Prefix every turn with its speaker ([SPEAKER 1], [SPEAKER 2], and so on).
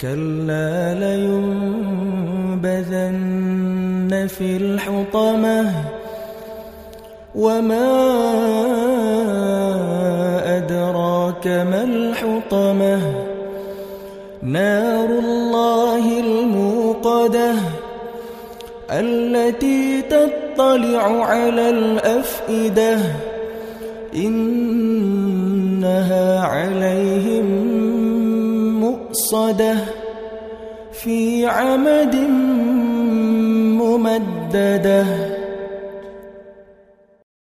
[SPEAKER 1] كلا لينبذن في الحطمة وما أدراك ما الحطمة نار الله الموقدة التي تطلع على الأفئدة إنها عليهم مؤصده في عمد ممددة.